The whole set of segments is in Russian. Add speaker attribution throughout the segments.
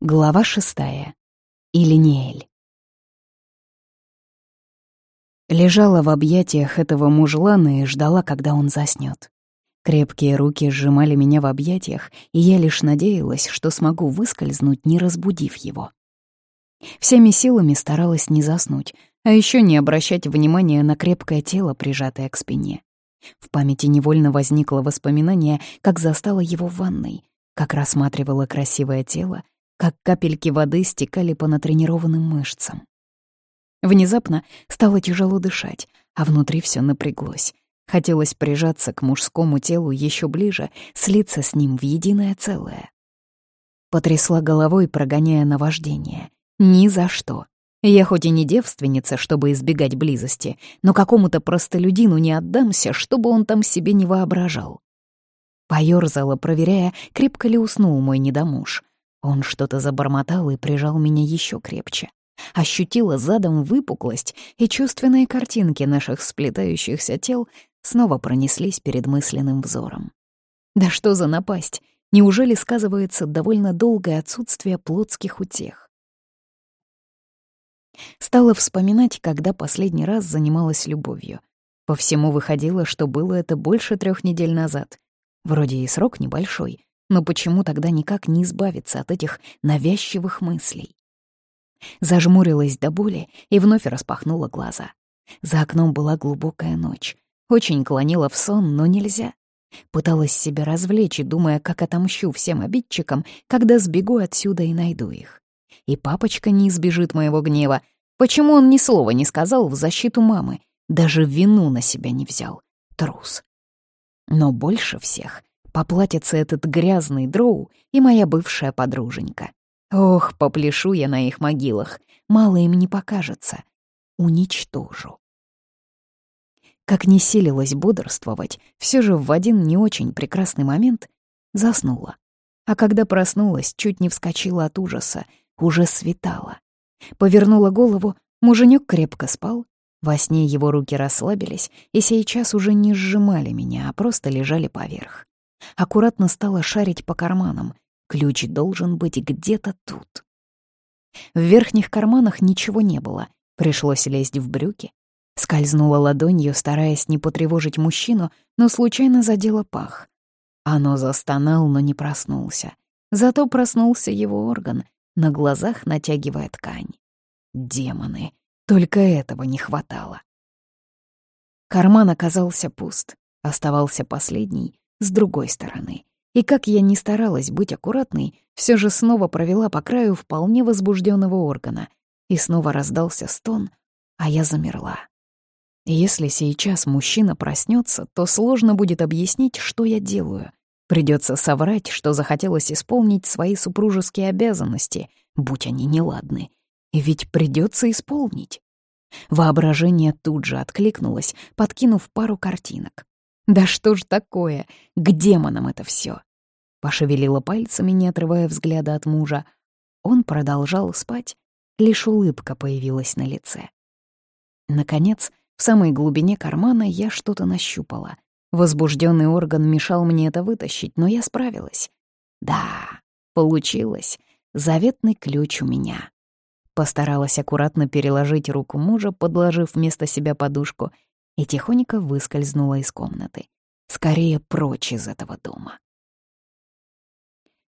Speaker 1: Глава шестая. Илиниэль. Лежала в объятиях этого мужлана и ждала, когда он заснёт. Крепкие руки сжимали меня в объятиях, и я лишь надеялась, что смогу выскользнуть, не разбудив его. Всеми силами старалась не заснуть, а ещё не обращать внимания на крепкое тело, прижатое к спине. В памяти невольно возникло воспоминание, как застала его в ванной, как рассматривала красивое тело, как капельки воды стекали по натренированным мышцам. Внезапно стало тяжело дышать, а внутри все напряглось. Хотелось прижаться к мужскому телу еще ближе, слиться с ним в единое целое. Потрясла головой, прогоняя наваждение. Ни за что. Я хоть и не девственница, чтобы избегать близости, но какому-то простолюдину не отдамся, чтобы он там себе не воображал. Поёрзала, проверяя, крепко ли уснул мой недомуж. Он что-то забормотал и прижал меня еще крепче. Ощутила задом выпуклость, и чувственные картинки наших сплетающихся тел снова пронеслись перед мысленным взором. Да что за напасть? Неужели сказывается довольно долгое отсутствие плотских утех? Стала вспоминать, когда последний раз занималась любовью. По всему выходило, что было это больше трех недель назад. Вроде и срок небольшой, но почему тогда никак не избавиться от этих навязчивых мыслей? Зажмурилась до боли и вновь распахнула глаза. За окном была глубокая ночь. Очень клонила в сон, но нельзя. Пыталась себя развлечь, думая, как отомщу всем обидчикам, когда сбегу отсюда и найду их. И папочка не избежит моего гнева. Почему он ни слова не сказал в защиту мамы? Даже вину на себя не взял. Трус. Но больше всех Поплатится этот грязный дроу и моя бывшая подруженька. Ох, попляшу я на их могилах. Мало им не покажется. Уничтожу. Как не силилась бодрствовать, все же в один не очень прекрасный момент заснула. А когда проснулась, чуть не вскочила от ужаса. Уже светало. Повернула голову, муженек крепко спал. Во сне его руки расслабились и сейчас уже не сжимали меня, а просто лежали поверх. Аккуратно стала шарить по карманам. Ключ должен быть где-то тут. В верхних карманах ничего не было. Пришлось лезть в брюки. Скользнула ладонью, стараясь не потревожить мужчину, но случайно задела пах. Оно застонал, но не проснулся. Зато проснулся его орган, на глазах натягивая ткань. Демоны. Только этого не хватало. Карман оказался пуст. Оставался последний, с другой стороны. И как я не старалась быть аккуратной, все же снова провела по краю вполне возбужденного органа. И снова раздался стон, а я замерла. Если сейчас мужчина проснется, то сложно будет объяснить, что я делаю. Придется соврать, что захотелось исполнить свои супружеские обязанности, будь они неладны. И ведь придется исполнить. Воображение тут же откликнулось, подкинув пару картинок. Да что ж такое? К демонам это все? Пошевелила пальцами, не отрывая взгляда от мужа. Он продолжал спать, лишь улыбка появилась на лице. Наконец, в самой глубине кармана я что-то нащупала. Возбужденный орган мешал мне это вытащить, но я справилась. Да, получилось. Заветный ключ у меня. Постаралась аккуратно переложить руку мужа, подложив вместо себя подушку — и тихонько выскользнула из комнаты. Скорее прочь из этого дома.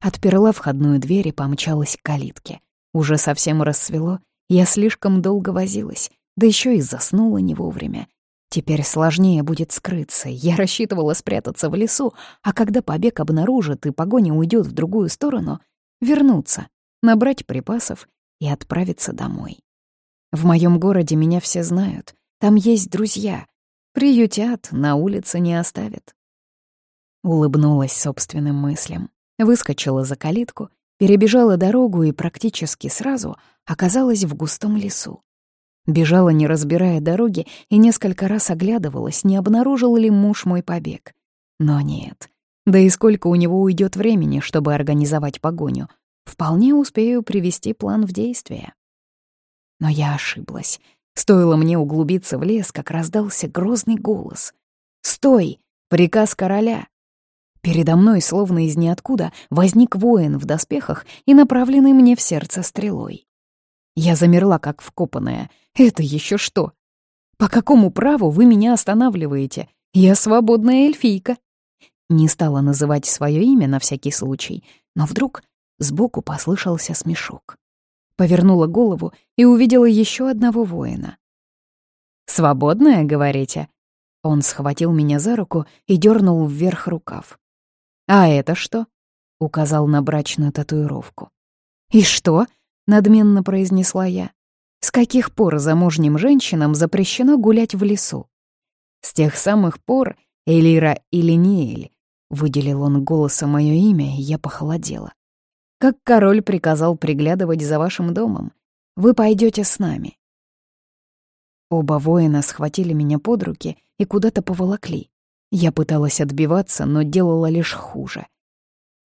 Speaker 1: Отперла входную дверь и помчалась к калитке. Уже совсем рассвело, я слишком долго возилась, да еще и заснула не вовремя. Теперь сложнее будет скрыться. Я рассчитывала спрятаться в лесу, а когда побег обнаружат и погоня уйдет в другую сторону, вернуться, набрать припасов и отправиться домой. В моем городе меня все знают. Там есть друзья, Приютят, на улице не оставят. Улыбнулась собственным мыслям, выскочила за калитку, перебежала дорогу и практически сразу оказалась в густом лесу. Бежала, не разбирая дороги, и несколько раз оглядывалась, не обнаружил ли муж мой побег. Но нет. Да и сколько у него уйдет времени, чтобы организовать погоню. Вполне успею привести план в действие. Но я ошиблась. Стоило мне углубиться в лес, как раздался грозный голос. «Стой! Приказ короля!» Передо мной, словно из ниоткуда, возник воин в доспехах и направленный мне в сердце стрелой. Я замерла, как вкопанная. Это еще что? По какому праву вы меня останавливаете? Я свободная эльфийка. Не стала называть свое имя на всякий случай, но вдруг сбоку послышался смешок. Повернула голову и увидела еще одного воина. «Свободная, говорите?» Он схватил меня за руку и дернул вверх рукав. «А это что?» — указал на брачную татуировку. «И что?» — надменно произнесла я. «С каких пор замужним женщинам запрещено гулять в лесу?» «С тех самых пор, Элира Илиниэль, Выделил он голосом мое имя, и я похолодела. «Как король приказал приглядывать за вашим домом. Вы пойдете с нами». Оба воина схватили меня под руки и куда-то поволокли. Я пыталась отбиваться, но делала лишь хуже.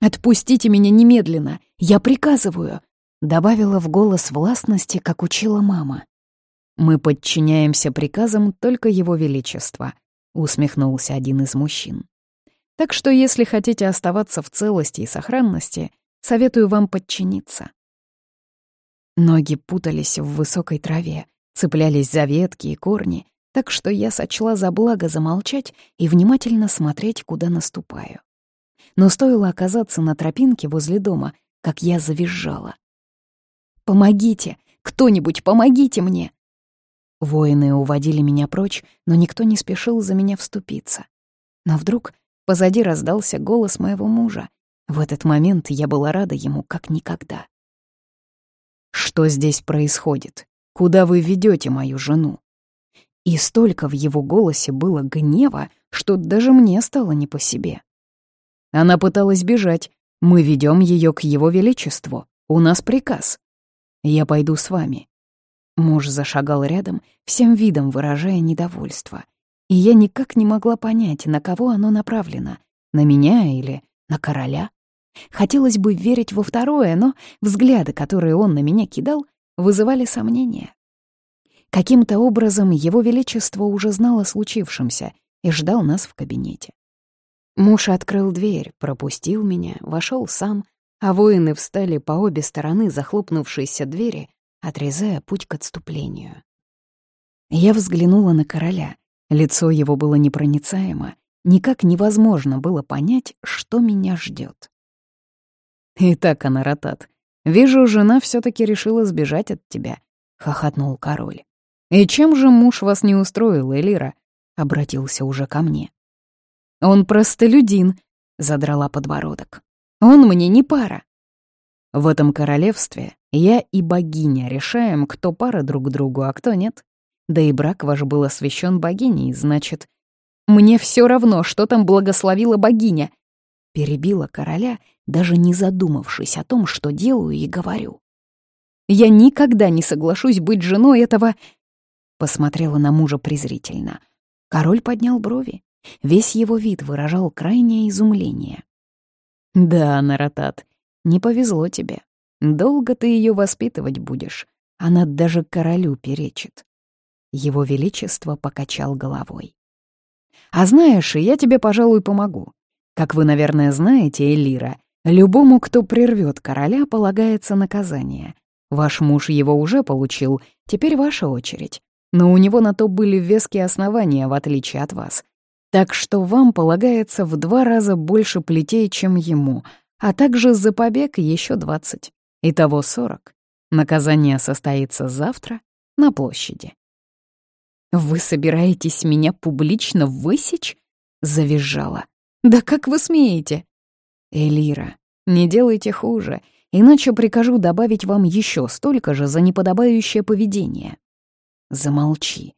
Speaker 1: «Отпустите меня немедленно! Я приказываю!» Добавила в голос властности, как учила мама. «Мы подчиняемся приказам только Его Величества», — усмехнулся один из мужчин. Так что если хотите оставаться в целости и сохранности, советую вам подчиниться. Ноги путались в высокой траве, цеплялись за ветки и корни, так что я сочла за благо замолчать и внимательно смотреть, куда наступаю. Но стоило оказаться на тропинке возле дома, как я завизжала. «Помогите! Кто-нибудь, помогите мне!» Воины уводили меня прочь, но никто не спешил за меня вступиться. Но вдруг Позади раздался голос моего мужа. В этот момент я была рада ему как никогда. «Что здесь происходит? Куда вы ведете мою жену?» И столько в его голосе было гнева, что даже мне стало не по себе. Она пыталась бежать. Мы ведем ее к его величеству. У нас приказ. Я пойду с вами. Муж зашагал рядом, всем видом выражая недовольство — и я никак не могла понять, на кого оно направлено — на меня или на короля. Хотелось бы верить во второе, но взгляды, которые он на меня кидал, вызывали сомнения. Каким-то образом его величество уже знал о случившемся и ждал нас в кабинете. Муж открыл дверь, пропустил меня, вошел сам, а воины встали по обе стороны захлопнувшейся двери, отрезая путь к отступлению. Я взглянула на короля — Лицо его было непроницаемо, никак невозможно было понять, что меня ждет. «Итак, Анаратат, вижу, жена все таки решила сбежать от тебя», — хохотнул король. «И чем же муж вас не устроил, Элира?» — обратился уже ко мне. «Он простолюдин», — задрала подбородок. «Он мне не пара». «В этом королевстве я и богиня решаем, кто пара друг другу, а кто нет. Да и брак ваш был освящен богиней, значит... Мне все равно, что там благословила богиня. Перебила короля, даже не задумавшись о том, что делаю и говорю. Я никогда не соглашусь быть женой этого... Посмотрела на мужа презрительно. Король поднял брови. Весь его вид выражал крайнее изумление. «Да, Наратат, не повезло тебе. Долго ты ее воспитывать будешь. Она даже королю перечит. Его Величество покачал головой. «А знаешь, я тебе, пожалуй, помогу. Как вы, наверное, знаете, Элира, любому, кто прервет короля, полагается наказание. Ваш муж его уже получил, теперь ваша очередь. Но у него на то были веские основания, в отличие от вас. Так что вам полагается в два раза больше плетей, чем ему, а также за побег еще двадцать. Итого сорок. Наказание состоится завтра на площади. «Вы собираетесь меня публично высечь?» — завизжала. «Да как вы смеете?» «Элира, не делайте хуже, иначе прикажу добавить вам еще столько же за неподобающее поведение». «Замолчи».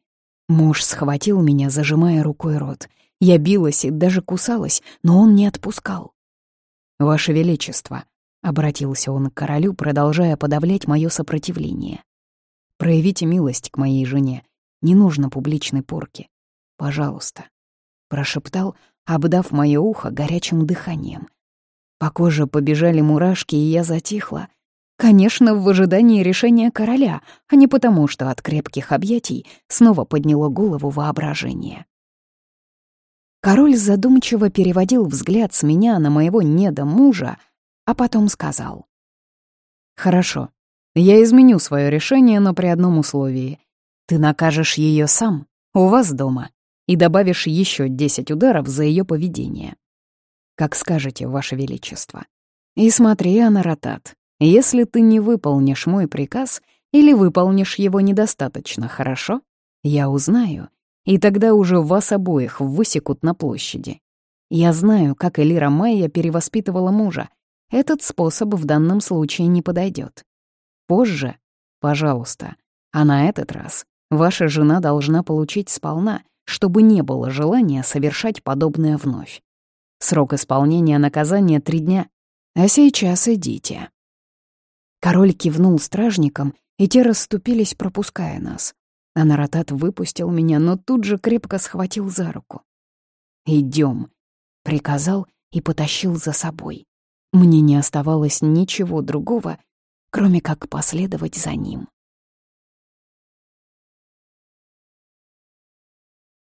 Speaker 1: Муж схватил меня, зажимая рукой рот. Я билась и даже кусалась, но он не отпускал. «Ваше Величество», — обратился он к королю, продолжая подавлять мое сопротивление. «Проявите милость к моей жене. Не нужно публичной порки. Пожалуйста», — прошептал, обдав моё ухо горячим дыханием. По коже побежали мурашки, и я затихла. Конечно, в ожидании решения короля, а не потому, что от крепких объятий снова подняло голову воображение. Король задумчиво переводил взгляд с меня на моего недомужа, а потом сказал. «Хорошо, я изменю свое решение, но при одном условии. Ты накажешь ее сам, у вас дома, и добавишь еще десять ударов за ее поведение. Как скажете, Ваше Величество. И смотри, Анаротат, если ты не выполнишь мой приказ или выполнишь его недостаточно хорошо, я узнаю, и тогда уже вас обоих высекут на площади. Я знаю, как Элира Майя перевоспитывала мужа. Этот способ в данном случае не подойдет. Позже, пожалуйста, а на этот раз ваша жена должна получить сполна, чтобы не было желания совершать подобное вновь. Срок исполнения наказания — три дня. А сейчас идите. Король кивнул стражникам, и те расступились, пропуская нас. А Наратат выпустил меня, но тут же крепко схватил за руку. Идем, приказал и потащил за собой. Мне не оставалось ничего другого, кроме как последовать за ним.